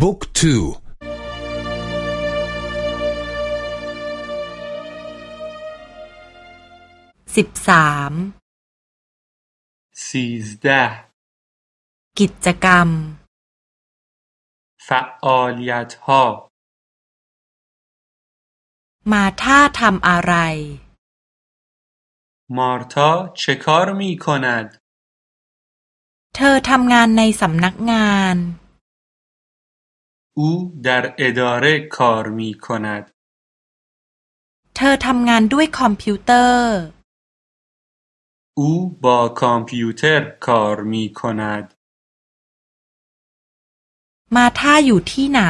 book twoสิบสามسیزدهกิจกรรมفعالیت‌هاมาร์ธาทำอะไร مارتا چه کار می‌کندเธอทำงานในสำนักงาน او در اداره کار می کند เธอทำงานด้วยคอมพิวเตอร์ او با کامپیوتر کار می کند มาท่าอยู่ที่ไหน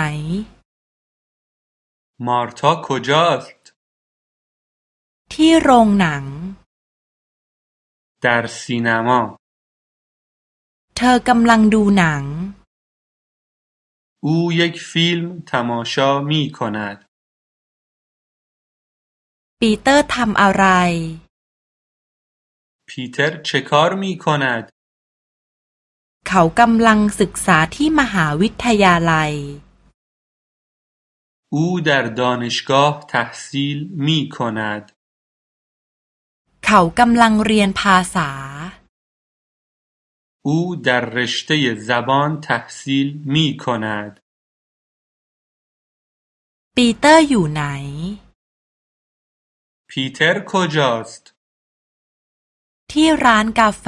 مارتا کجاست ที่โรงหนัง در سینما เธอกำลังดูหนัง او یک فیلم تماشا می کند ปีเตอร์ทำอะไร پیتر چه کار می کند เขากำลังศึกษาที่มหาวิทยาลัย او در دانشگاه تحصیل می کند เขากำลังเรียนภาษา او در رشته زبان تحصیل می کند ปีเตอร์อยู่ไหน پیتر کجاست ที่ร้านกาแฟ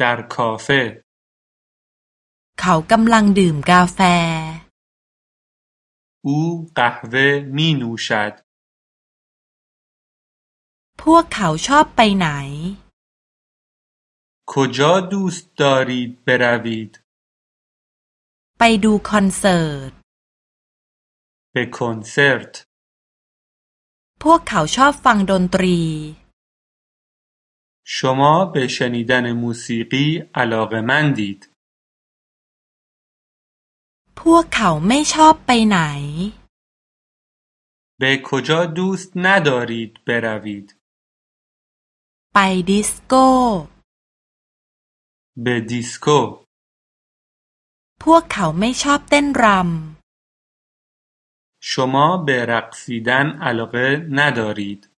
در کافه เขากำลังดื่มกาแฟ او قهوه می نوشد พวกเขาชอบไปไหน کجا دوست دارید بروید ไปดูคอนเสิร์ต به کنسرت พวกเขาชอบฟังดนตรี شما به شنیدن موسیقی علاقمندید พวกเขาไม่ชอบไปไหน به کجا دوست ندارید بروید ไปดิสโก้ به دیسکو พวกเขาไม่ชอบเต้นร شما به رقصیدن علاقه ندارید